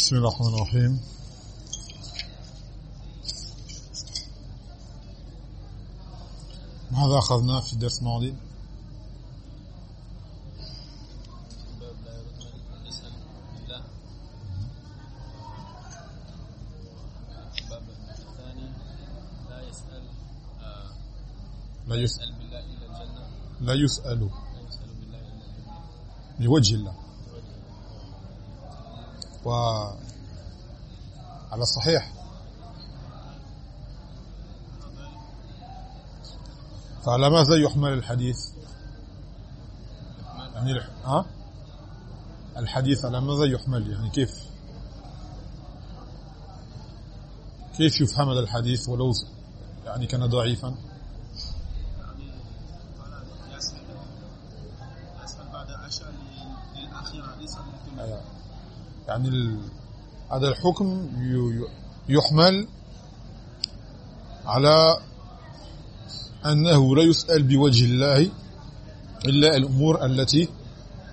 بسم الله الرحمن الرحيم. ماذا أخذنا في الدرس الماضي؟ لا يسأل بالله إلا الجنة لا يسأل. لا يسأل بالله إلا الجنة لوجه الله. و على الصحيح. فعلى ماذا يحمل الحديث؟ يعني الح... ها؟ الحديث على ماذا يحمل؟ يعني كيف؟ كيف يفهم هذا الحديث ولو يعني كان ضعيفا؟ يعني هذا الحكم يحمل على أنه لا يسأل بوجه الله إلا الأمور التي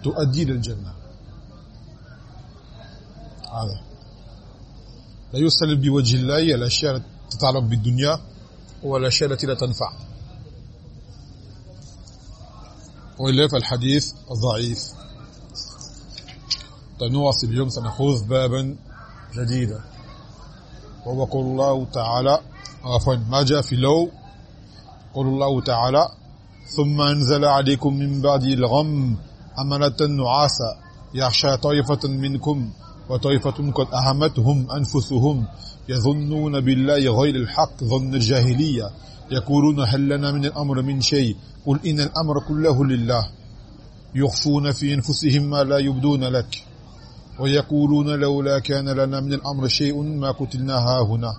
تؤدي للجنة هذا. لا يسأل بوجه الله الأشياء التي تتعلق بالدنيا والأشياء التي لا تنفع. وإلا فالحديث ضعيف. طيب نواصل اليوم سنخوض بابا جديدا وهو قول الله تعالى عفوا ما جاء في لو قول الله تعالى ثم أنزل عليكم من بعد الغم أمنة نعاسا يخشى طائفة منكم وطائفة قد أهمتهم أنفسهم يظنون بالله غير الحق ظن الجاهلية يقولون هل لنا من الأمر من شيء؟ قل إن الأمر كله لله. يخفون في أنفسهم ما لا يبدون لك. ويقولون لولا كان لنا من الأمر شيء ما قتلنا هاهنا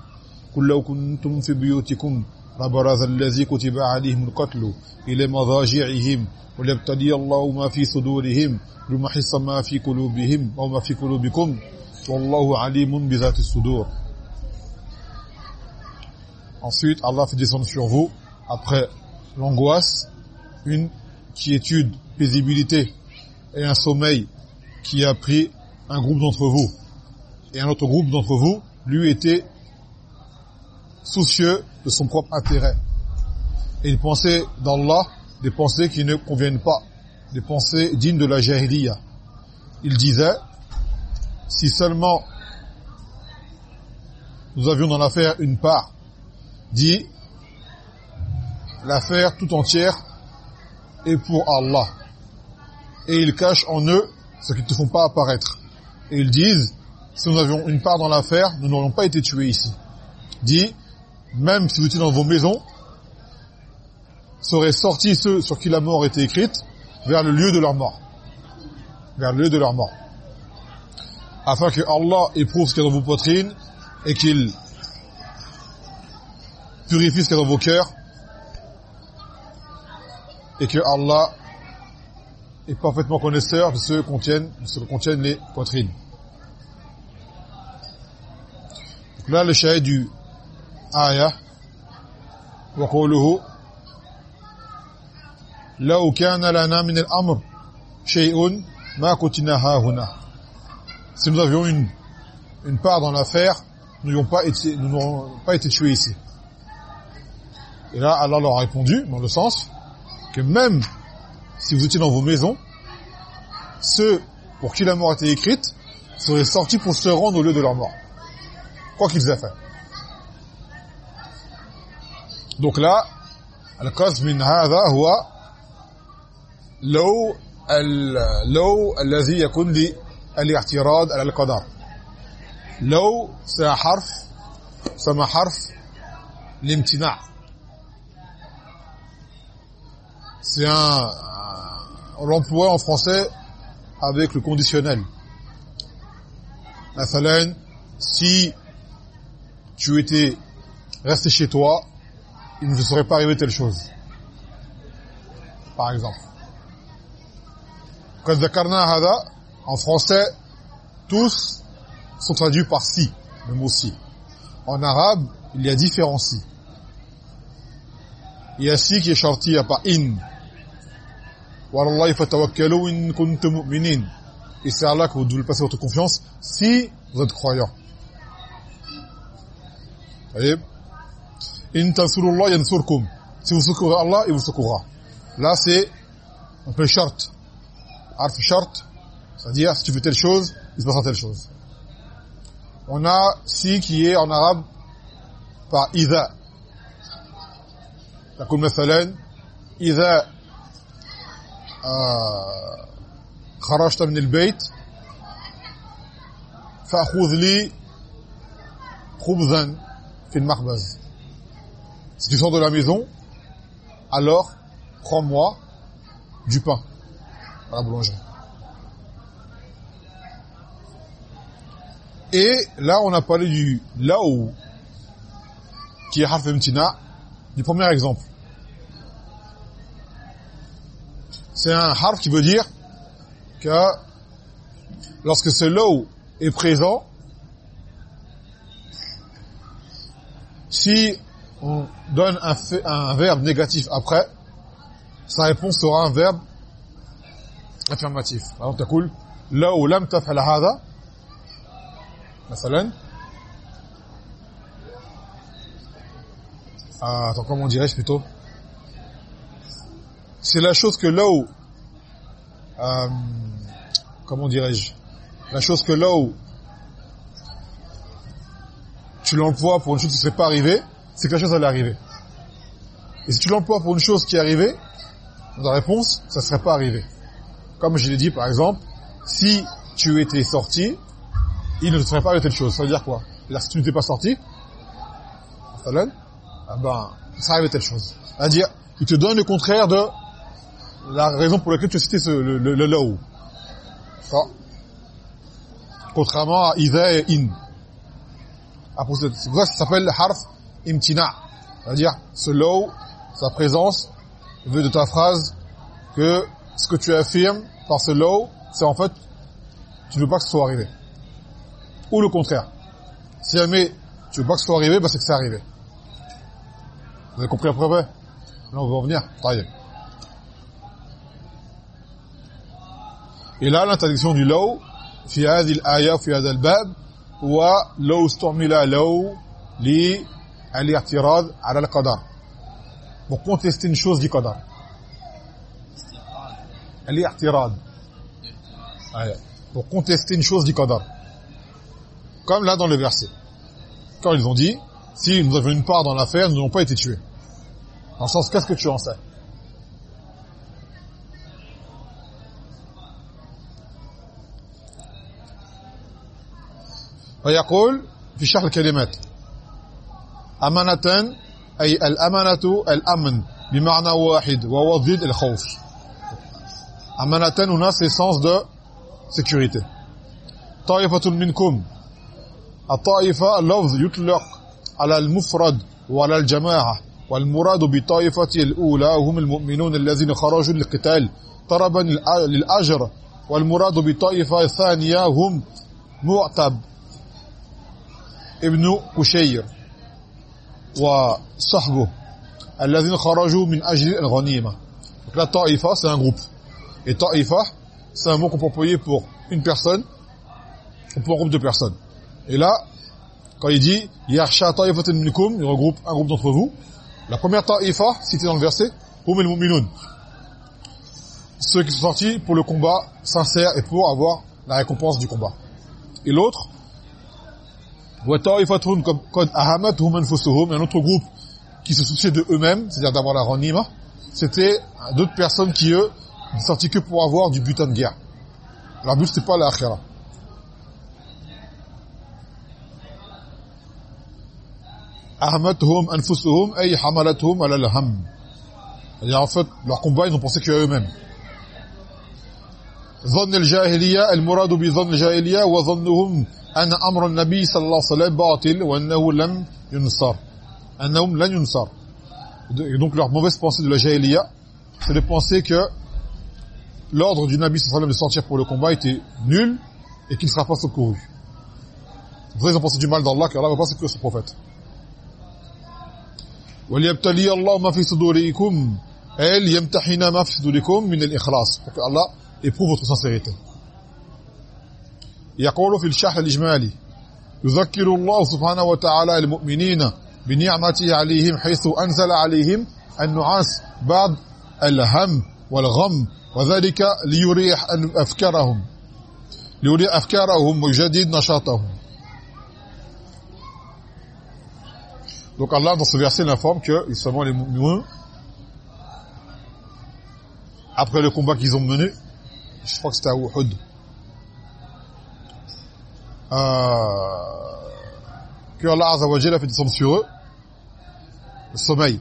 قل لو كنتم في بيوتكم لبرز الذي كتب عليهم القتل إلى مضاجعهم وليبتلي الله ما في صدورهم ليمحص ما في قلوبهم أو ما في قلوبكم والله عليم بذات الصدور Ensuite, Allah fait descendre sur vous, après l'angoisse, une quiétude, paisibilité et un sommeil qui a pris un groupe d'entre vous. Et un autre groupe d'entre vous, lui, était soucieux de son propre intérêt. Et il pensait d'Allah des pensées qui ne conviennent pas, des pensées dignes de la jahiliya. Il disait, si seulement nous avions dans l'affaire une part, dit, l'affaire tout entière est pour Allah. Et ils cachent en eux ce qu'ils ne te font pas apparaître. Et ils disent, si nous avions une part dans l'affaire, nous n'aurions pas été tués ici. Dit, même si vous étiez dans vos maisons, seraient sortis ceux sur qui la mort était écrite vers le lieu de leur mort. Vers le lieu de leur mort. Afin que Allah éprouve ce qu'il y a dans vos poitrines et qu'il purifie ce qu'il y a dans vos cœurs et que Allah est parfaitement connaisseur de ce que contiennent, de ce que contiennent les poitrines. Donc là, le shahid du ayah, وقوله لو كان لنا من الأمر شيء ما كنتنا هاهنا si nous avions une une part dans l'affaire nous n'aurions pas été nous n'aurions pas été tués ici et là Allah leur a répondu dans le sens que même si vous étiez dans vos maisons ceux pour qui la mort a été écrite seraient sortis pour se rendre au lieu de leur mort quoi qu'ils aient fait donc là القصد من هذا هو لو ال- لو الذي يكون للاعتراض على القدر لو c'est un حرف c'est C'est un... On l'emploie en français avec le conditionnel. Nathalie, si tu étais resté chez toi, il ne te serait pas arrivé telle chose. Par exemple. Quand hada, en français, tous sont traduits par si, le mot si. En arabe, il y a différents si. Il y a si qui est sorti, il in. وعلى الله فتوكلوا إن كنتم مؤمنين et c'est Allah que vous devez passer votre confiance si vous êtes croyant. Voyez In tansurullah yansurkum. Si vous secourez Allah, il vous secourra. Là, c'est un peu short. Arf short, c'est-à-dire si tu fais telle chose, il se passera telle chose. On a si qui est en arabe par idha. تقول مثلا إذا خرجت من البيت فأخذ لي خبزا في المخبز si tu sors de la maison alors prends-moi du pain à la boulangerie et là on a parlé du là où qui est harf imtina du premier exemple c'est un harf qui veut dire que lorsque ce law est présent, si on donne un, un verbe négatif après, sa réponse sera un verbe affirmatif. Par exemple, تقول لو لم تفعل هذا مثلا ah, attends comment dirais-je plutôt C'est la chose que là où euh, comment dirais-je la chose que là où tu l'emploies pour une chose qui ne serait pas arrivée c'est que la chose allait arriver et si tu l'emploies pour une chose qui est arrivée la réponse ça ne serait pas arrivé. Comme je l'ai dit par exemple si tu étais sorti il ne serait pas arrivé telle chose. Ça veut dire quoi? Là si tu n'étais pas sorti ah ben ça arrive telle chose. C'est-à-dire il te donne le contraire de la raison pour laquelle tu as cité ce, le, le, le. Contrairement à idha et in. C'est pour ça que ça s'appelle harf imtina. C'est-à-dire, ce law, sa présence, veut de ta phrase que ce que tu affirmes par ce law, c'est en fait, tu ne veux pas que ce soit arrivé. Ou le contraire. Si jamais tu veux pas que ce soit arrivé, bah c'est que c'est arrivé. Vous avez compris après Là, on va revenir. Taillez. Et là, l'interdiction du law, fi hadhi al-aya, fi al-bab, wa law istumila law li al-i'tirad ala al-qadar. Pour contester une chose du qadar. Al-i'tirad. Pour contester une chose du qadar. Comme là dans le verset. Quand ils ont dit, si nous avions une part dans l'affaire, nous n'avons pas été tués. Dans le sens, qu'est-ce que tu en sais? ويقول في شرح الكلمات. أمانة أي الأمانة الأمن بمعنى واحد وهو ضد الخوف. أمانة هنا c'est sens de sécurité. طائفة منكم. الطائفة اللفظ يطلق على المفرد وعلى الجماعة والمراد بطائفة الأولى هم المؤمنون الذين خرجوا للقتال طربا للأجر والمراد بطائفة الثانية هم معتب. ابن كشير وصحبه الذين خرجوا من أجل الغنيمة donc la ta'ifa c'est un groupe et ta'ifa c'est un mot qu'on peut employer pour une personne ou pour un groupe de personnes et là quand il dit yakhsha ta'ifatan minkum il regroupe un groupe d'entre vous la première ta'ifa citée dans le verset hum al-mu'minun ceux qui sont sortis pour le combat sincère et pour avoir la récompense du combat et l'autre il un autre groupe qui se souciait de eux-mêmes, c'est-à-dire d'avoir la ranima, c'était d'autres personnes qui, eux, ne sortaient que pour avoir du butin de guerre. Leur but, c'était pas la akhira. Ahamathum anfusuhum ay ala al-ham. en fait, leur combat, ils n'ont pensé qu'à eux-mêmes. أن أمر النبي صلى الله عليه وسلم باطل وأنه لم ينصر أنهم لن ينصر donc leur mauvaise pensée de la jahiliya c'est de penser que l'ordre du Nabi sallallahu alayhi wa sallam de sortir pour le combat était nul et qu'il ne sera pas secouru ils ont pensé du mal d'Allah car Allah ne va pas secourir son prophète وَلْيَبْتَلِيَ اللَّهُ مَا فِي صُدُورِكُمْ أي ليمتحن ما في صدوركم من الإخلاص pour que Allah éprouve votre sincérité يقول في الشرح الإجمالي يذكر الله سبحانه وتعالى المؤمنين بنعمته عليهم حيث أنزل عليهم النعاس بعد الهم والغم وذلك ليريح أفكارهم ليريح أفكارهم ويجدد نشاطهم. Donc Allah, dans ce verset, il informe que seulement les musulmans, après le combat qu'ils ont mené, je crois que c'était à Uhud, que Allah Azzawajal a fait descendre sur eux le sommeil.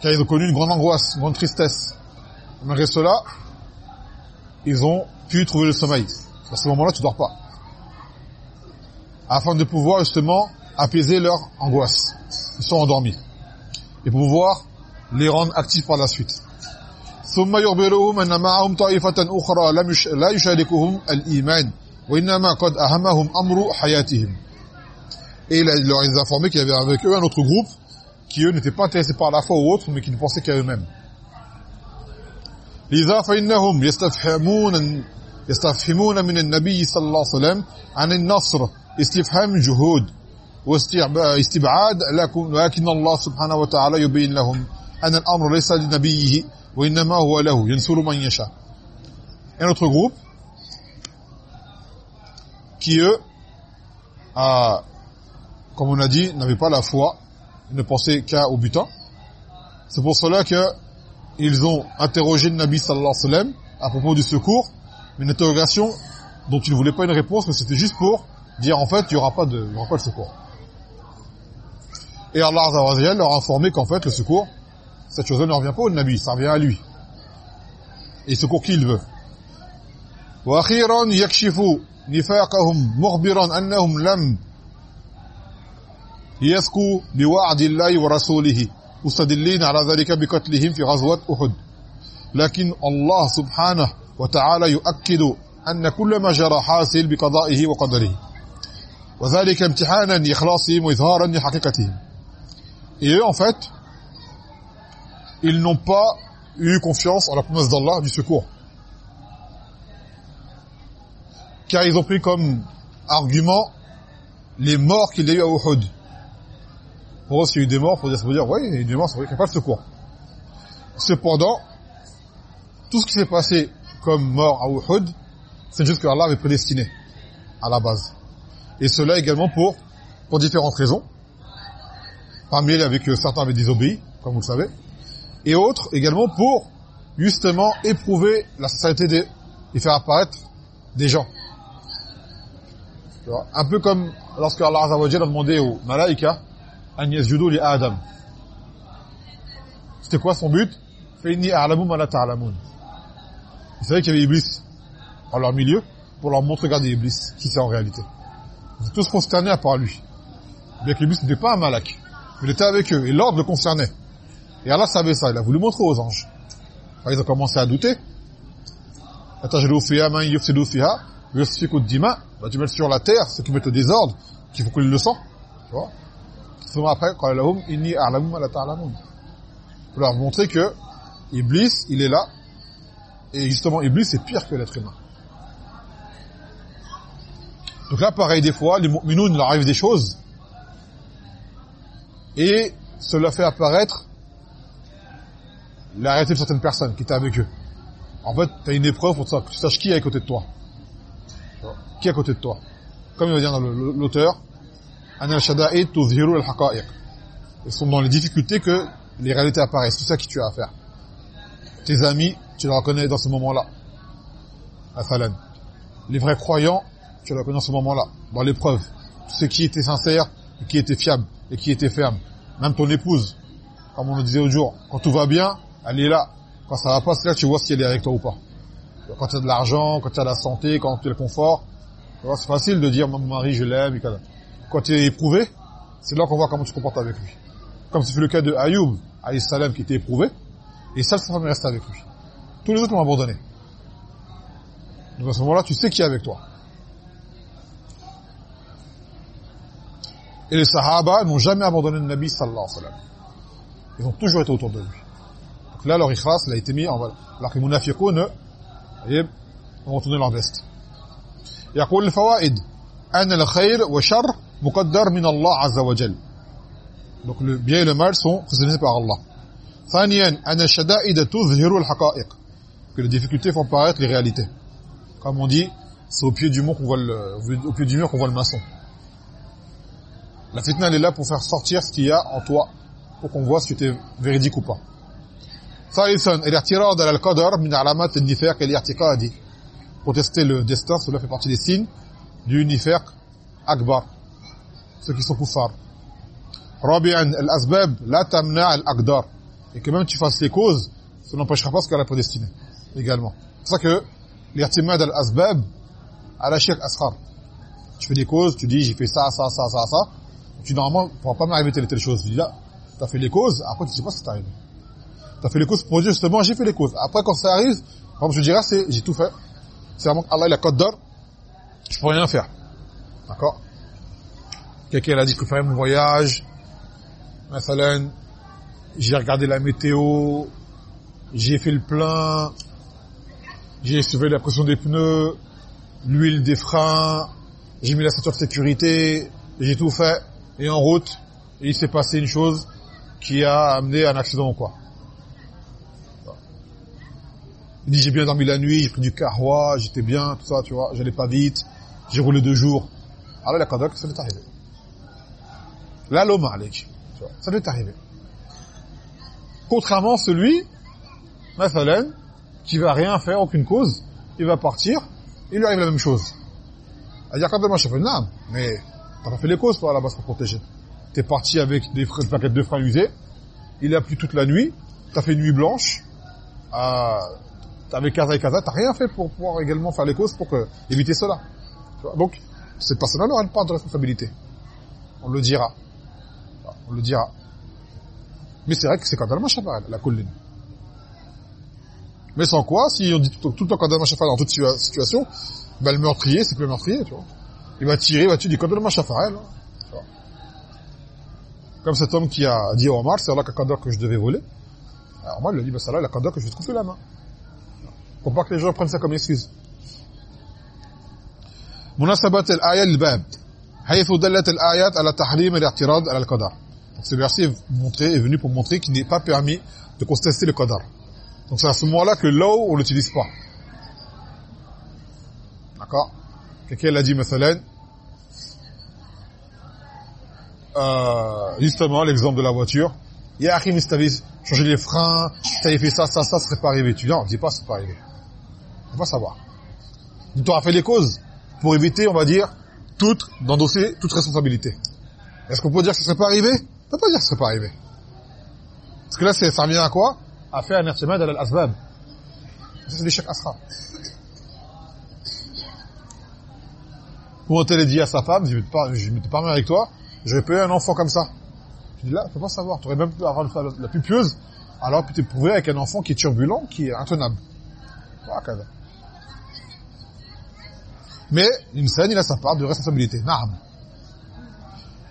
Car ils ont connu une grande angoisse, une grande tristesse. Malgré cela, ils ont pu trouver le sommeil. À ce moment-là, tu dors pas. Afin de pouvoir justement apaiser leur angoisse. Ils sont endormis. Et pour pouvoir les rendre actifs par la suite. ثم يخبرهم أن معهم طائفة أخرى لا يشاركهم الإيمان وإنما قد أهمهم أمر حياتهم. Et il, leur a informé qu'il y avait avec eux un autre groupe qui eux n'étaient pas intéressés par la foi ou autre mais qui ne pensaient qu'à eux-mêmes. لذا فإنهم يستفهمون يستفهمون من النبي صلى الله عليه وسلم عن النصر استفهام جهود واستبعاد لكن الله سبحانه وتعالى يبين لهم أن الأمر ليس لنبيه وإنما هو له ينصر من يشاء. Un autre groupe qui eux a comme on a dit, n'avaient pas la foi, ils ne pensaient qu'à au butin. C'est pour cela que ils ont interrogé le Nabi sallallahu alayhi wa sallam à propos du secours, une interrogation dont ils ne voulaient pas une réponse, mais c'était juste pour dire en fait, il n'y aura pas de, il y aura pas de secours. Et Allah azza leur a informé qu'en fait, le secours, cette chose-là ne revient pas au Nabi, ça revient à lui. Et il secourt qui il veut. وأخيرا يكشف نفاقهم مخبرا أنهم لم يسكوا بوعد الله ورسوله مستدلين على ذلك بقتلهم في غزوة أحد لكن الله سبحانه وتعالى يؤكد أن كل ما جرى حاصل بقضائه وقدره وذلك امتحانا لإخلاصهم وإظهارا لحقيقتهم Et eux, en fait, ils n'ont pas eu confiance en la promesse d'Allah du secours. Car ils ont pris comme argument les morts qu'il y a eu à Uhud. Pour eux, s'il y a eu des morts, il faut dire, oui, il y a eu des morts, c'est vrai qu'il n'y a pas de secours. Cependant, tout ce qui s'est passé comme mort à Uhud, c'est juste que Allah avait prédestiné à la base. Et cela également pour pour différentes raisons. Parmi elles, avec certains avaient désobéi, comme vous le savez. Et autres également pour justement éprouver la sincérité des, et faire apparaître des gens. Tu vois Un peu comme lorsque Allah a demandé aux malaïka Agnès Judo li Adam. C'était quoi son but? Fa'inni a'lamu ma la ta'lamun. Ils savaient qu'il y avait Iblis en leur milieu pour leur montrer, regardez Iblis, qui c'est en réalité. Ils étaient tous consternés à part lui. Bien que Iblis n'était pas un malak. Il était avec eux et l'ordre le concernait. Et Allah savait ça, il a voulu montrer aux anges. ils ont commencé à douter. Yusfiku dima. Bah, tu mets sur la terre ceux qui mettent le désordre, qui font couler le sang. Tu vois Souvent après, quand lahum inni a'lamu la ta'lamun. Pour leur montrer que Iblis, il est là. Et justement, Iblis, c'est pire que l'être humain. Donc là, pareil, des fois, les mu'minoun, leur arrive des choses. Et cela fait apparaître la réalité de certaines personnes qui étaient avec eux. En fait, tu as une épreuve pour que tu saches qui est à côté de toi. Qui est à côté de toi. Comme il va dire dans l'auteur, Ils sont dans les difficultés que les réalités apparaissent. C'est ça qui tu as à faire. Tes amis, tu les reconnais dans ce moment-là. Les vrais croyants, tu les reconnais dans ce moment-là, dans l'épreuve. Ceux qui étaient sincères, et qui étaient fiables, et qui étaient fermes. Même ton épouse, comme on le disait l'autre jour, quand tout va bien, elle est là. Quand ça va pas, c'est là que tu vois si elle est avec toi ou pas. Quand tu as de l'argent, quand tu as la santé, quand tu as le confort, c'est facile de dire, mon mari, je l'aime, Quand tu es éprouvé, c'est là qu'on voit comment tu te comportes avec lui. Comme c'est le cas de Ayoub, alayhi salam, qui était éprouvé, et seule sa femme est restée avec lui. Tous les autres l'ont abandonné. Donc à ce moment-là, tu sais qui est avec toi. Et les Sahaba n'ont jamais abandonné le Nabi sallallahu alayhi wa sallam. Ils ont toujours été autour de lui. Donc là, leur ikhlas, il a été mis en... Alors que les munafiqoun, voyez, ont retourné leur veste. يقول الفوائد أن الخير والشر مقدر من الله عز وجل donc le bien et le mal sont prédestinés par Allah ثانيا أن الشدائد تظهر الحقائق que les difficultés font paraître les réalités comme on dit c'est au pied du mur qu'on voit le au pied du mur qu'on voit le maçon la fitna elle est là pour faire sortir ce qu'il y a en toi pour qu'on voit si tu es véridique ou pas ثالثا الاعتراض على القدر من علامات النفاق الاعتقادي protester le destin, cela fait partie des signes du unifer akbar, ceux qui sont kuffar. Rabi'an al-asbab la tamna al-aqdar. Et que même tu fasses les causes, ça n'empêchera pas ce qu'elle a prédestiné également. C'est ça que l'irtimad al-asbab à la shirk ashar. Tu fais des causes, tu dis j'ai fait ça, ça, ça, ça, ça. Tu normalement ne pourras pas m'arriver telle et telle chose. Tu dis là, tu as fait les causes, après tu sais pas ce qui t'arrive. Tu as fait les causes pour dire justement j'ai fait les causes. Après quand ça arrive, comme je dirais c'est j'ai tout fait, c'est vraiment qu'Allah, il a code d'or, je peux rien faire. D'accord Quelqu'un a dit que faire mon voyage, j'ai regardé la météo, j'ai fait le plein, j'ai sauvé la pression des pneus, l'huile des freins, j'ai mis la ceinture de sécurité, j'ai tout fait, et en route, il s'est passé une chose qui a amené à un accident ou quoi il dit j'ai bien dormi la nuit, j'ai pris du kahwa, j'étais bien, tout ça, tu vois, j'allais pas vite, j'ai roulé deux jours. Alors la qadar, ça lui est arrivé. Là, l'homme tu vois, ça lui est arrivé. Contrairement à celui, Mathalan, qui va rien faire, aucune cause, il va partir, il lui arrive la même chose. Il dit, quand même, je fais non, mais t'as pas fait les causes, toi, là-bas, pour protéger. T'es parti avec des paquets de freins usés, il a plu toute la nuit, t'as fait une nuit blanche, euh, avec Kaza et Kaza, t'as rien fait pour pouvoir également faire les causes pour éviter cela. Donc, cette personne-là n'aura pas de responsabilité. On le dira. On le dira. Mais c'est vrai que c'est quand même la colline. Mais sans quoi, si on dit tout, le temps quand même dans toute situation, ben le meurtrier, c'est plus le meurtrier, tu vois. Il va tirer, il va tuer du quand même Comme cet homme qui a dit à Omar, c'est Allah que je devais voler. Alors Omar lui a dit, ben c'est Allah que je vais trouver la main Pour pas que les gens prennent ça comme excuse. مناسبة الآية للباب حيث دلت الآيات على تحريم الاعتراض على القدر. Donc ce verset est, montré, est venu pour montrer qu'il n'est pas permis de contester le qadar. Donc c'est à ce moment-là que là on l'utilise pas. D'accord Quelqu'un l'a dit, مثلا, euh, justement l'exemple de la voiture. Ya akhi mistavis, changer les freins, t'avais fait ça, ça, ça, ça serait pas arrivé. Tu dis non, dis pas, c'est pas arrivé. On va savoir. Tu auras fait les causes pour éviter, on va dire, toute, d'endosser toute responsabilité. Est-ce qu'on peut dire que ça serait pas arrivé? On peut pas dire que ça serait pas arrivé. Parce que là, ça revient à quoi? À faire un irtimad al-asbab. Ça, c'est l'échec asra. Pour elle dit à sa femme, je ne m'étais pas mal avec toi, j'aurais pas eu un enfant comme ça. Je dis là, tu peux pas savoir. Tu aurais même pu avoir la pieuse, alors tu t'es prouvé avec un enfant qui est turbulent, qui est intenable. Mais l'insan il a sa part de responsabilité نعم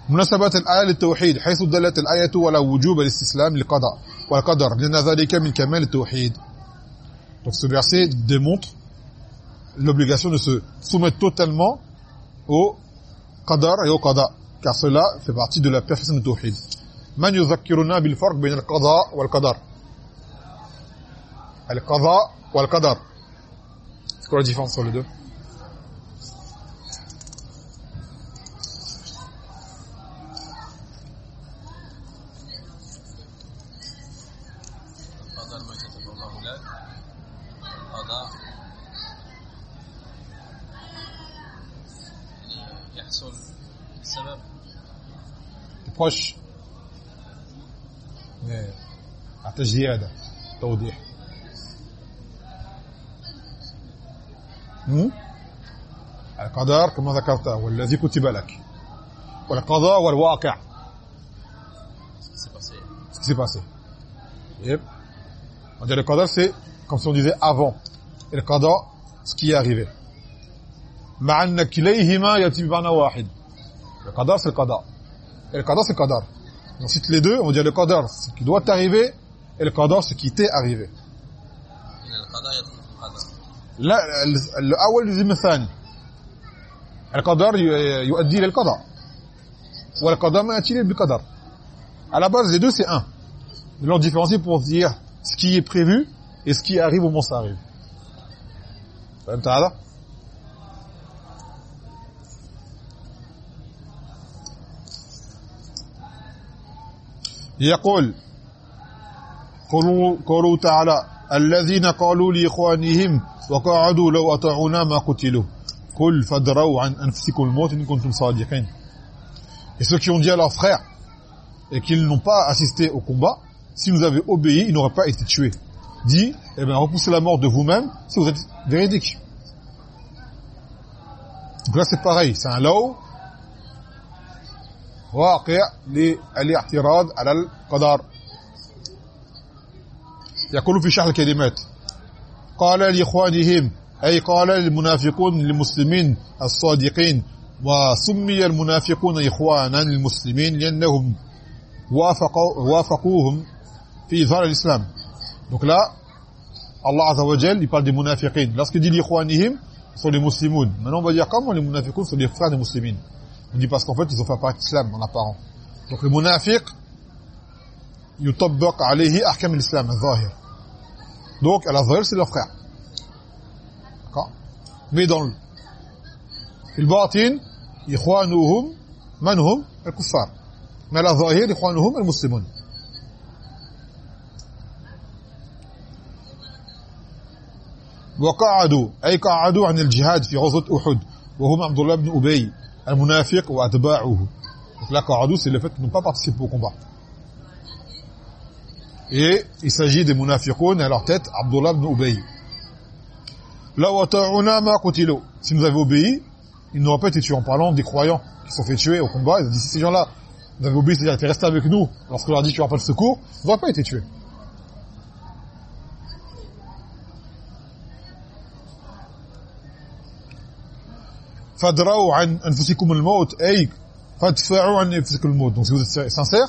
مناسبة الآية للتوحيد حيث دلت الآية على وجوب الاستسلام للقضاء والقدر لأن ذلك من كمال التوحيد donc ce verset démontre l'obligation de se soumettre totalement au qadar et au qada car cela fait partie de la perfection du tawhid man yuzakkiruna bil farq bayna al qada wal qadar al qada wal qadar c'est quoi la différence entre les deux خش حتى زياده توضيح القدر كما ذكرته والذي كتب لك والقضاء والواقع ce qui s'est passé yep. on dit le qadar c'est comme si on disait avant et le qadar ce qui est arrivé مع ان كليهما ياتي بمعنى واحد le qadar c'est le qadar Et le qadar, c'est le qadar. On cite les deux, on dit le qadar, ce qui doit t'arriver, et le qadar, ce qui t'est arrivé. Là, le awal du thani. القدر يؤدي الى القضاء والقضاء ما ياتي بالقدر à la base les deux c'est un ils l'ont différencié pour dire ce qui est prévu et ce qui arrive au moment où ça arrive فهمت هذا يقول قولوا, قولوا تعالى الذين قالوا لاخوانهم وقعدوا لو اطاعونا ما قتلوا قل فادروا عن انفسكم الموت ان كنتم صادقين et ceux qui ont dit à leurs frères et qu'ils n'ont pas assisté au combat si nous avaient obéi ils n'auraient pas été tués dit eh bien repoussez la mort de vous-même si vous êtes véridique donc là c'est pareil c'est un law واقع للاعتراض على القدر يقول في شرح الكلمات قال لإخوانهم أي قال للمنافقون للمسلمين الصادقين وسمي المنافقون إخوانا للمسلمين لأنهم وافقوا وافقوهم في ظهر الإسلام دونك لا الله عز وجل يقال دي منافقين لاسكو دي لاخوانهم sont les musulmans. Maintenant, on va dire comment les munafikoun sont les frères des musulmans. on dit parce qu'en fait ils ont fait partie de l'islam en apparent donc le munafiq يطبق عليه احكام الاسلام الظاهر donc à la zahir c'est leur frère d'accord mais dans le في الباطن اخوانهم من هم الكفار mais à la zahir اخوانهم المسلمون وقعدوا اي قعدوا عن الجهاد في غزوه احد وهم عبد الله بن ابي al-munafiq donc là qa'adu c'est le fait de ne pas participer au combat. Et il s'agit des munafiqun et à leur tête Abdullah ibn Ubay. La wata'una ma qutilu. Si nous avions obéi ils n'auraient pas été tués en parlant des croyants qui sont fait tuer au combat. Ils disent ces gens-là vous avez obéi c'est-à-dire restés avec nous lorsqu'on leur dit tu n'auras pas le secours ils n'auraient pas été tués. Fadrau an anfusikum al-maut ay fadfa'u an anfusikum al-maut donc si vous êtes sincère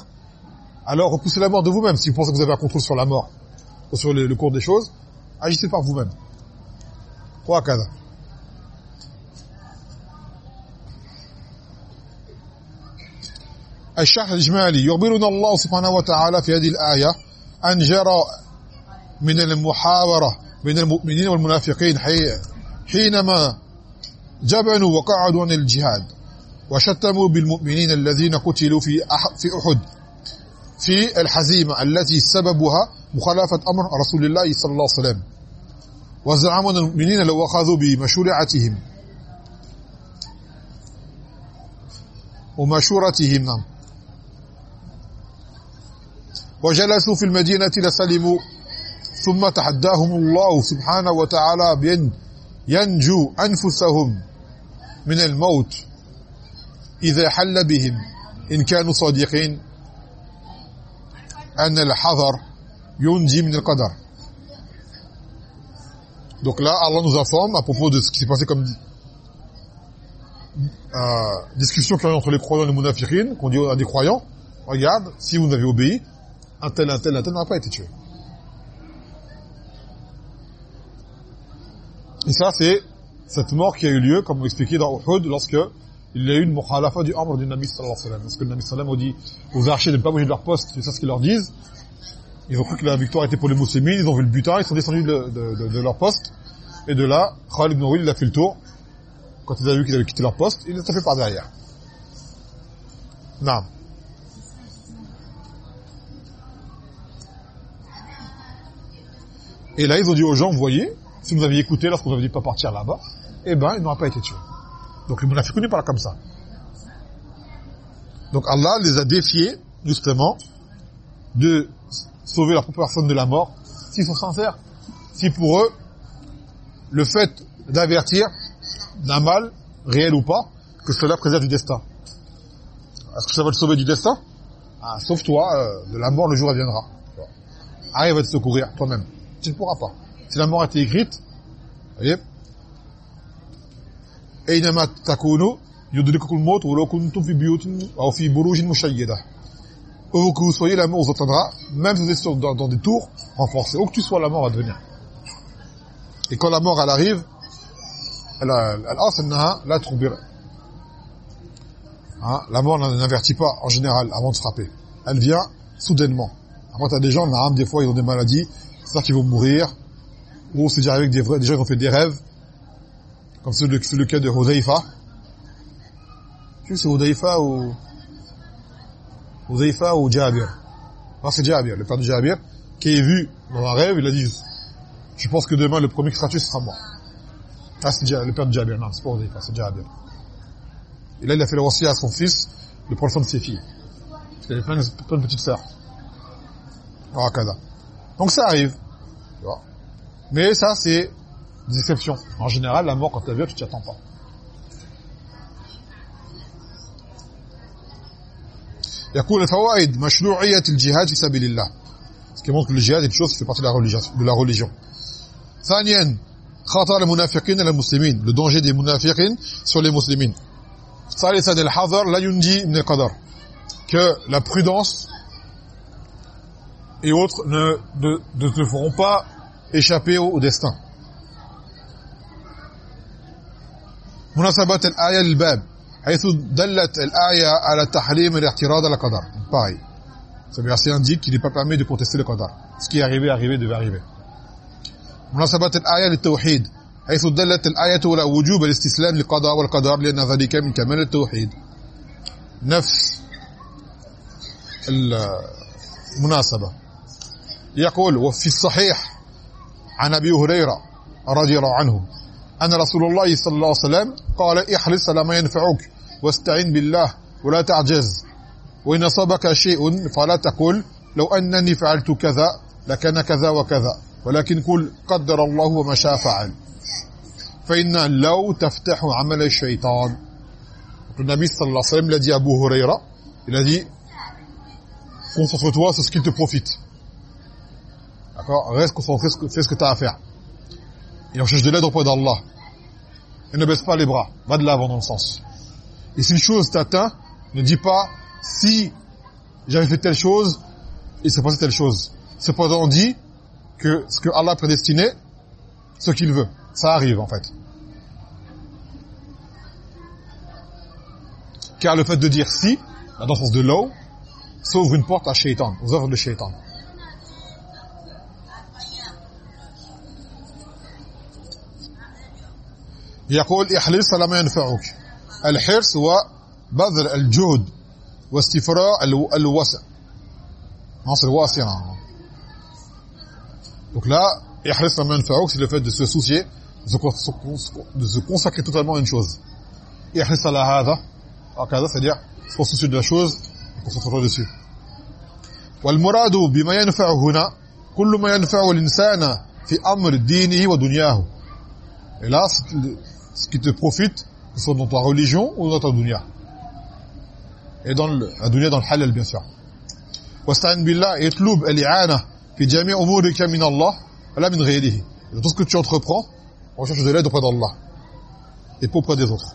alors repoussez la mort de vous-même si vous pensez que vous avez un contrôle sur la mort ou sur le, le cours des choses agissez par vous-même وهكذا الشرح الإجمالي يخبرنا الله سبحانه وتعالى في هذه الآية أن جرى من المحاورة بين المؤمنين والمنافقين حينما جبنوا وقعدوا عن الجهاد وشتموا بالمؤمنين الذين قتلوا في في أحد في الحزيمة التي سببها مخالفة أمر رسول الله صلى الله عليه وسلم. وزعموا المؤمنين لو أخذوا بمشورعتهم ومشورتهم نعم. وجلسوا في المدينة لسلموا. ثم تحداهم الله سبحانه وتعالى بأن ينجوا أنفسهم. من الموت إذا حل بهم إن كانوا صادقين أن الحذر ينجي من القدر Donc là, Allah nous informe à propos de ce qui s'est passé comme euh, discussion qu'il y a entre les croyants et les munafiqines, qu'on dit à des croyants, regarde, si vous n'avez obéi, un tel, un tel, un tel n'a pas été tué. Et ça, c'est cette mort qui a eu lieu, comme expliqué dans Uhud, lorsque il y a eu une mukhalafa du amr du Nabi sallallahu alayhi wa sallam. Parce que le Nabi sallallahu alayhi wa sallam a dit aux archers de ne pas bouger de leur poste, c'est ça ce qu'ils leur disent. Ils ont cru que la victoire était pour les musulmans, ils ont vu le butin, ils sont descendus de, leur poste. Et de là, Khalid ibn il a fait le tour. Quand ils avaient vu qu'ils avaient quitté leur poste, il les a fait par derrière. Non. Et là, ils ont dit aux gens, vous voyez, si vous aviez écouté lorsqu'on vous avait dit pas partir là-bas, eh ben, ils n'auraient pas été tués. Donc, les munafiqun, ils parlent comme ça. Donc, Allah les a défiés, justement, de sauver leur propre personne de la mort, s'ils sont sincères. Si pour eux, le fait d'avertir d'un mal, réel ou pas, que cela préserve du destin. Est-ce que ça va te sauver du destin? Ah, Sauve-toi euh, de la mort, le jour elle viendra. Arrive à te secourir toi-même. Tu ne pourras pas. Si la mort a été écrite, vous voyez أينما تكونوا يدرككم الموت ولو كنتم في بيوت أو في بروج مشيدة où que vous soyez, la mort vous atteindra, même si vous êtes dans, dans des tours renforcées. Où que tu sois, la mort va devenir. Et quand la mort, elle arrive, elle a, elle a, la تخبر Hein, la mort n'avertit pas en général avant de frapper. Elle vient soudainement. Après, tu as des gens, des fois, ils ont des maladies, c'est ça qu'ils vont mourir. Ou c'est déjà avec des vrais, des gens qui ont fait des rêves, comme c'est le, le, cas de Hudhaifa. Tu sais, Hudhaifa ou... Hudhaifa ou Jabir? Ah, c'est Jabir, le père de Jabir, qui est vu dans un rêve, il a dit, je pense que demain, le premier qui sera tué, sera moi. Ah, c'est le père de Jabir, non, c'est pas Hudhaifa, c'est Jabir. Et là, il a fait le aussi à son fils de prendre de ses filles. Parce qu'il avait plein de, plein de petites sœurs. Donc ça arrive. Mais ça, c'est des exceptions. En général, la mort, quand tu vu, tu t'y attends pas. يقول الفوائد مشروعية الجهاد في سبيل الله ce qui montre que le jihad est une chose qui fait partie de la religion de la religion ثانيا خطر المنافقين على المسلمين le danger des munafiqin sur les musulmans ثالثا الحذر لا ينجي من القدر que la prudence et autres ne, de, ne te feront pas échapper au, au destin. مناسبة الآية للباب حيث دلت الآية على تحريم الاعتراض على القدر. Pareil. Ce verset indique qu'il n'est pas permis de contester le qadar. Ce qui est arrivé, arrivé, devait arriver. مناسبة الآية للتوحيد حيث دلت الآية على وجوب الاستسلام للقضاء والقدر لأن ذلك من كمال التوحيد. نفس المناسبة يقول وفي الصحيح عن أبي هريرة رضي الله عنه أن رسول الله صلى الله عليه وسلم قال احرص على ما ينفعك واستعن بالله ولا تعجز. وإن أصابك شيء فلا تقل لو أنني فعلت كذا لكان كذا وكذا ولكن قل قدر الله وما شاء فعل. فإن لو تفتح عمل الشيطان. النبي صلى الله عليه وسلم Huraira. Il a dit concentre-toi sur ce qui te profite. D'accord? Reste concentré, fais ce que tu as à faire. Et on cherche de l'aide auprès d'Allah. Et ne baisse pas les bras. Va de l'avant dans le sens. Et si une chose t'atteint, ne dis pas si j'avais fait telle chose, il s'est passé telle chose. Cependant, on dit que ce que Allah a prédestiné, ce qu'il veut. Ça arrive en fait. Car le fait de dire si, dans le sens de l'eau, s'ouvre une porte à shaitan, aux œuvres de shaitan. يقول احرص على ما ينفعك. الحرص هو بذل الجهد واستفراء الوسع. نصر واسع. Donc là احرص على ما ينفعك fait de se soucier de se consacrer totalement à une chose. احرص على هذا. هكذا c'est-à-dire se soucier de la chose et concentrer dessus. والمراد بما ينفع هنا كل ما ينفع الإنسان في أمر دينه ودنياه. Là ce qui te profite, que ce soit dans ta religion ou dans ta dunya. Et dans le, la dunya, dans le halal, bien sûr. وَاسْتَعِنْ بِاللَّهِ اطلب الْإِعَانَةِ في جميع أمورك من الله ولا من غيره. Et tout ce que tu entreprends, recherche de l'aide auprès d'Allah. Et pas auprès des autres.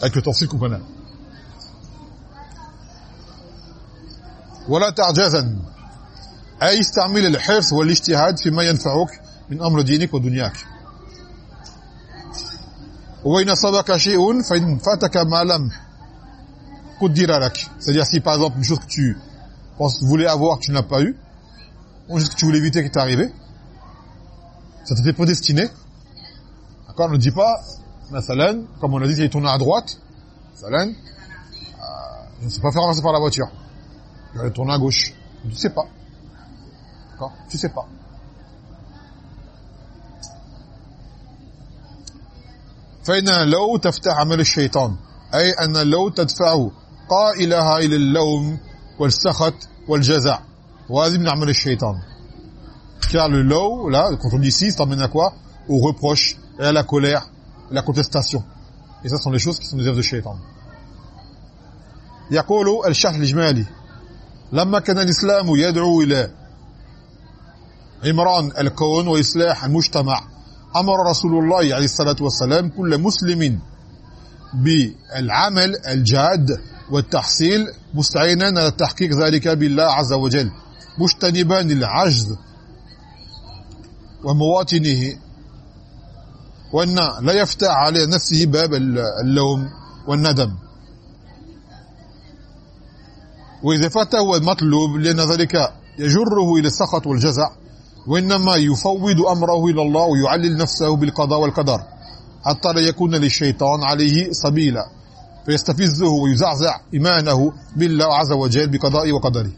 Avec le tafsir qu'on connaît. ولا تعجزا أي استعمل الحرص والاجتهاد فيما ينفعك من أمر دينك ودنياك c'est-à-dire si par exemple une chose que tu penses, voulais avoir que tu n'as pas eu ou une chose que tu voulais éviter qui t'est arrivé ça t'était prédestiné d'accord on ne dit pas مثلا comme on a dit il est tourné à droite مثلا euh, je ne sais pas faire avancer par la voiture il va tourner à gauche tu sais pas d'accord tu sais pas فإن لو تفتح عمل الشيطان أي أن لو تدفع قائلها إلى اللوم والسخط والجزع. وهذه من عمل الشيطان. Car le law là quand on dit ici ça t'emmène à quoi? Au reproche et à la colère et la contestation. Et ça sont les choses qui sont des œuvres de shaitan. يقول الشرح الإجمالي. لما كان الإسلام يدعو إلى عمران الكون وإصلاح المجتمع أمر رسول الله عليه الصلاة والسلام كل مسلم بالعمل الجاد والتحصيل مستعينا على تحقيق ذلك بالله عز وجل مجتنبا العجز ومواطنه وأن لا يفتح على نفسه باب اللوم والندم. وإذا فاته المطلوب لأن ذلك يجره إلى السخط والجزع. وإنما يفوض أمره إلى الله ويعلل نفسه بالقضاء والقدر حتى لا يكون للشيطان عليه سبيلا فيستفزه ويزعزع إيمانه بالله عز وجل بقضائه وقدره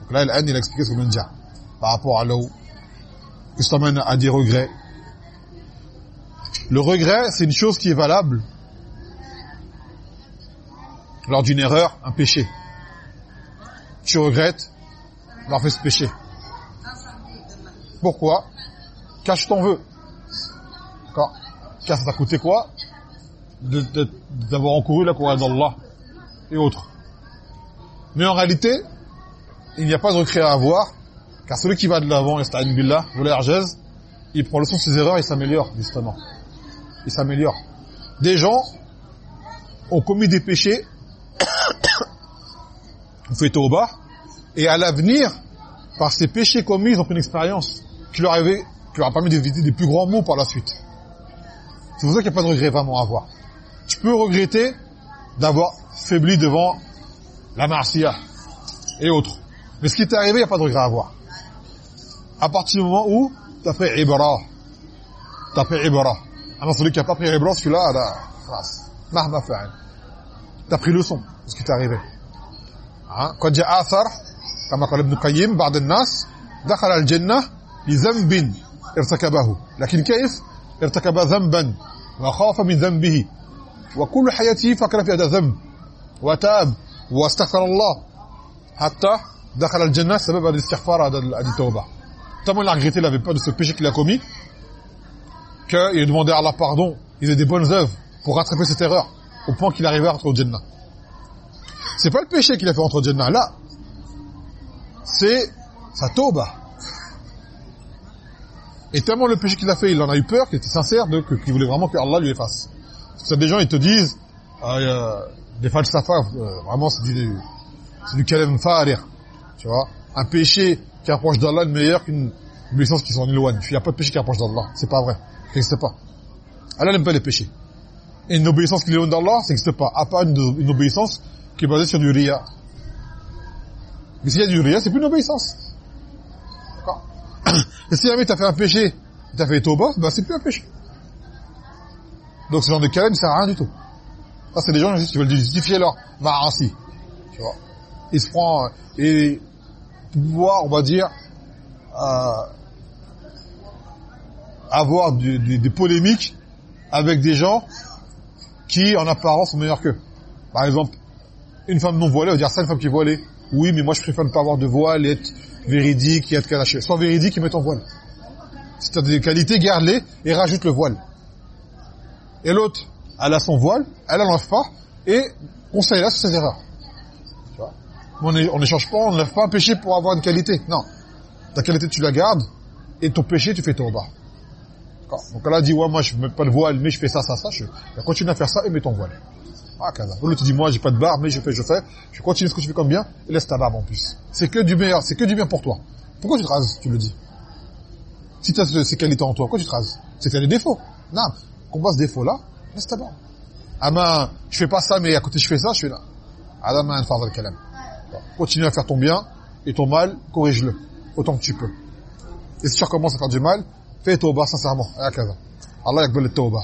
Donc là, الآن il expliqué ce que vient de dire par rapport à l'eau que ça mène à des regrets. Le regret, c'est une chose qui est valable lors d'une erreur, un péché. Tu regrettes d'avoir fait ce péché. Pourquoi Car je t'en veux. D'accord Car ça t'a coûté quoi D'avoir encouru la courage d'Allah et autres. Mais en réalité, il n'y a pas de regret à avoir, car celui qui va de l'avant, Billah, il prend le son de ses erreurs et s'améliore, justement. Il s'améliore. Des gens ont commis des péchés, ont fait tauba, et à l'avenir, par ces péchés commis, ils ont pris une expérience qui leur, avait, qui leur a permis d'éviter des plus grands maux par la suite. C'est pour ça qu'il n'y a pas de regret vraiment à avoir. Tu peux regretter d'avoir faibli devant la marcia et autres. Mais ce qui t'est arrivé, il n'y a pas de regret à avoir. À partir du moment où tu as fait ibra, tu as fait ibra. Alors celui qui n'a pas pris ibra, celui-là, là, خلاص. مهما فعل. Tu as pris leçon de ce qui t'est arrivé. Hein? قد جاء آثر كما قال ابن القيم بعض الناس دخل الجنة لذنب ارتكبه لكن كيف ارتكب ذنبا وخاف من ذنبه وكل حياته فكر في هذا الذنب وتاب واستغفر الله حتى دخل الجنة سبب الاستغفار هذا هذه التوبة tellement il a regretté, il avait peur de ce péché qu'il a commis qu'il a demandé à Allah pardon il faisait des bonnes œuvres pour rattraper cette erreur au point qu'il arrivait à rentrer au Jannah c'est pas le péché qu'il a fait rentrer au Jannah là c'est sa tauba et tellement le péché qu'il a fait il en a eu peur qu'il était sincère qu'il voulait vraiment que Allah lui efface c'est des gens ils te disent a des falsafas euh, vraiment c'est du c'est du kalam farir tu vois? Un péché qui approche d'Allah est meilleur qu'une obéissance qui s'en éloigne. Il n'y a pas de péché qui approche d'Allah. C'est pas vrai. Ça n'existe pas. Allah n'aime pas les péchés. Et une obéissance qui éloigne d'Allah ça n'existe pas. À part une, obéissance qui est basée sur du riya. Mais s'il y a du riya c'est plus une obéissance et si jamais tu as fait un péché tu as fait tauba bah c'est plus un péché. Donc ce genre de kalam ça sert à rien du tout. Ça c'est des gens qui veulent justifier leur ma'asi tu vois. Il se prend euh, et pouvoir on va dire euh, avoir des polémiques avec des gens qui en apparence sont meilleurs qu'eux. Par exemple une femme non voilée on va dire ça une femme qui est voilée. Oui mais moi je préfère ne pas avoir de voile et être véridique être calaché sois véridique et mets ton voile. Si tu as des qualités garde-les et rajoute le voile. Et l'autre elle a son voile elle en l'enlève pas et conseille-la sur ses erreurs. Tu vois? On n'échange pas on ne lève pas un péché pour avoir une qualité. Non. Ta qualité tu la gardes et ton péché tu fais ton bas donc elle a dit ouais moi je mets pas le voile mais je fais ça ça ça je continue à faire ça et mets ton voile ah, L'autre dit, moi, j'ai pas de barbe, mais je fais, je fais. Je continue ce que tu fais comme bien, et laisse ta barbe en plus. C'est que du meilleur, c'est que du bien pour toi. Pourquoi tu te rases, tu le dis? Si tu as ces qualités en toi, pourquoi tu te rases? C'est que des défauts. Non, combat ce défaut-là, laisse ta barbe. Ah ben, je fais pas ça, mais à côté je fais ça, je suis là. Adama al kalam. Continue à faire ton bien, et ton mal, corrige-le, autant que tu peux. Et si tu recommences à faire du mal, fais tauba sincèrement, ah, à Allah yakbal le tauba.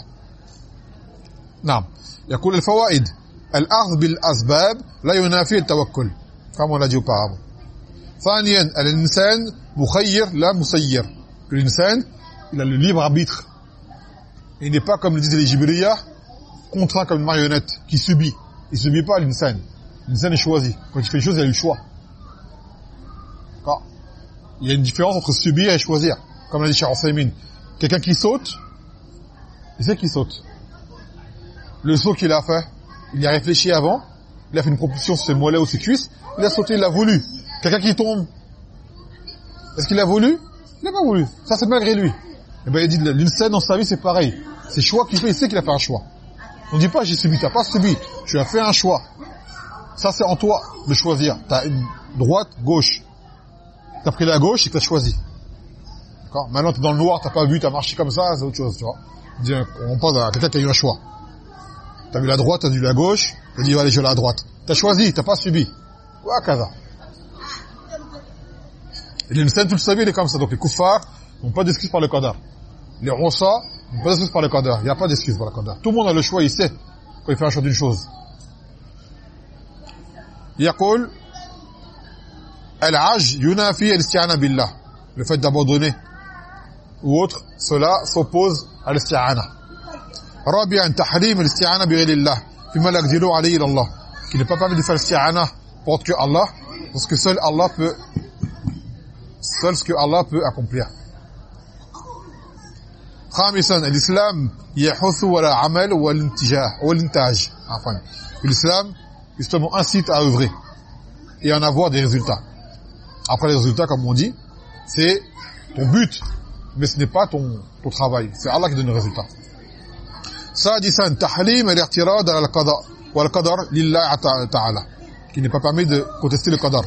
Non. يقول الفوائد الاخذ بالاسباب لا ينافي التوكل comme on l'a dit auparavant ثانيا الانسان مخير لا مسير l'insan il a le libre arbitre il n'est pas comme le disent les Jibriya contraint comme une marionnette qui subit il subit pas l'insan l'insan est choisi quand il fait les choses il a eu le choix D'accord il y a une différence entre subir et choisir comme l'a dit Cheikh Ousaymin quelqu'un qui saute il sait qu'il saute le saut qu'il a fait il a réfléchi avant. Il a fait une propulsion sur ses mollets ou ses cuisses. Il a sauté il a voulu. Quelqu'un qui tombe. Est-ce qu'il a voulu? Il n'a pas voulu. Ça c'est malgré lui. Et ben il dit l'insan dans sa vie c'est pareil. C'est choix qu'il fait. Il sait qu'il a fait un choix. On dit pas j'ai subi t'as pas subi. Tu as fait un choix. Ça c'est en toi de choisir. T'as une droite gauche. T'as pris la gauche et t'as choisi. D'accord? Maintenant t'es dans le noir t'as pas vu t'as marché comme ça c'est autre chose tu vois. On pense à quelqu'un qui a eu un choix t'as vu la droite t'as vu la gauche t'as dit allez je vais à la droite t'as choisi t'as pas subi وهكذا l'instant tout le savez il est comme ça donc les kuffars n'ont pas d'excuse par le qadar les rosa n'ont pas d'excuse par le qadar il n'y a pas d'excuse par le qadar tout le monde a le choix il sait quand il fait un choix d'une chose يقول العج ينافي الاستعانه بالله le fait d'abandonner ou autre cela s'oppose à l'isti'ana رابعا تحريم الاستعانه بغير الله فيما لا يقدر عليه الا الله qui n'est pas permis de faire l'isti'ana pour autre que Allah parce que seul Allah peut seul ce que Allah peut accomplir خامسا الاسلام يحث على العمل والانتجاه والانتاج عفوا l'islam justement incite à œuvrer et à en avoir des résultats après les résultats comme on dit c'est ton but mais ce n'est pas ton ton travail c'est Allah qui donne le résultat سادسا تحريم الاعتراض على القضاء والقدر لله تعالى qui n'est pas permis de contester le qadar.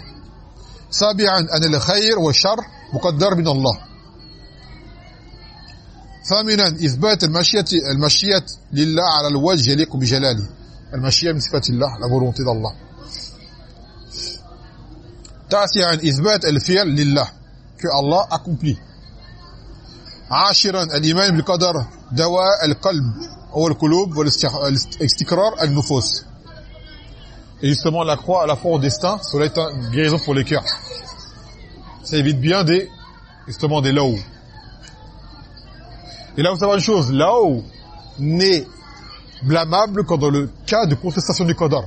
سابعا ان الخير والشر مقدر من الله ثامنا اثبات المشيئه المشيئه لله على الوجه يليق بجلاله المشيئه من صفات الله la volonté d'Allah. تاسعا اثبات الفعل لله que Allah accomplit. عاشرا الايمان بالقدر دواء القلب او القلوب والاستقرار النفوس et justement la croix à la fois au destin cela est une guérison pour les cœurs ça évite bien des justement des là-haut et là vous savez une chose là-haut n'est blâmable que dans le cas de contestation du qadar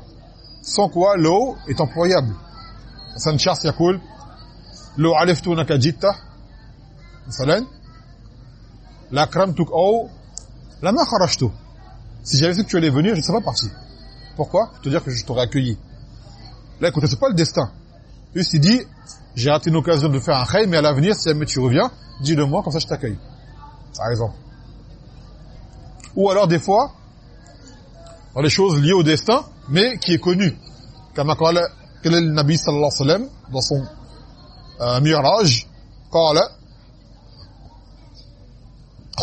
sans quoi l'eau est employable حسن شخص يقول لو عرفت انك جئت مثلا لاكرمتك او لما خرجت si j'avais su que tu allais venir je ne serais pas parti pourquoi pour te dire que je t'aurais accueilli là écoute c'est pas le destin juste il dit j'ai raté une occasion de faire un khayr mais à l'avenir si jamais tu reviens dis-le moi comme ça je t'accueille par exemple ou alors des fois dans les choses liées au destin mais qui est connu comme قال قال النبي صلى الله عليه وسلم dans son euh, mirage قال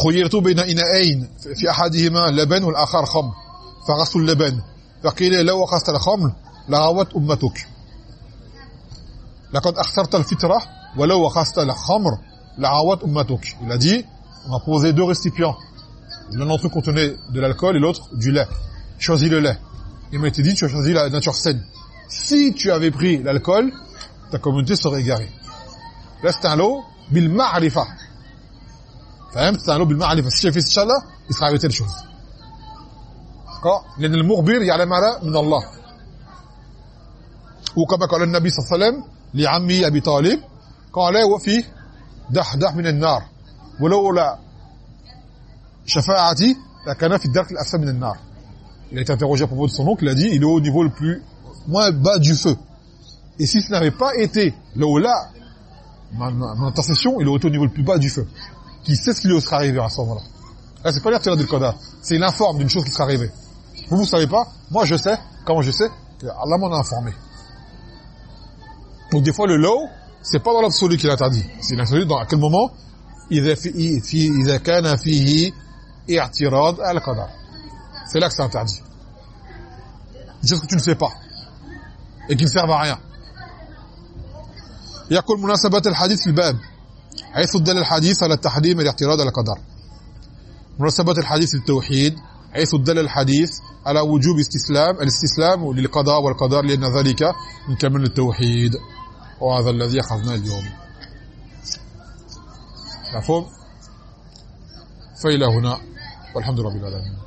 خيرت بين إناءين في أحدهما لبن والآخر خمر فغسل اللبن فقيل لو غسلت الخمر لغوت أمتك لقد أخسرت الفطرة ولو غسلت الخمر لغوت أمتك il a dit on a posé deux récipients l'un d'entre eux contenait de l'alcool et l'autre du lait choisis le lait il m'a été dit tu as choisi la nature saine si tu avais pris l'alcool ta communauté serait égarée là c'est un lot bil ma'rifa فهمت تعالوا بالمعرفه الشيء إن شاء الله يساعدك تشوف لأن المخبر يعلم على من الله. وكما قال النبي صلى الله عليه وسلم لعمي أبي طالب قال "هو وفي دحدح من النار ولولا شفاعتي لكان في الدرك الأسفل من النار. Il est interrogé à propos de son oncle, il a dit il est au niveau le plus, moins bas du feu. Et si ce n'avait pas été là où là, mon intercession, il aurait au niveau le plus bas du feu. qui sait ce qui lui sera arrivé à ce moment-là là c'est pas l'irtirat du qadar c'est il informe d'une chose qui sera arrivée vous vous savez pas moi je sais comment je sais que Allah m'en a informé donc des fois le low c'est pas dans l'absolu qu'il est interdit c'est l'absolu dans à quel moment اذا في في اذا كان فيه اعتراض على القدر c'est là que c'est interdit une chose que tu ne sais pas et qui ne sert à rien يقول مناسبة الحديث في الباب حيث دل الحديث على تحريم الاعتراض على القدر. مناسبة الحديث للتوحيد حيث دل الحديث على وجوب استسلام الاستسلام للقضاء والقدر لأن ذلك من كمال التوحيد. وهذا الذي أخذناه اليوم. مفهوم؟ فإلى هنا. والحمد لله رب العالمين.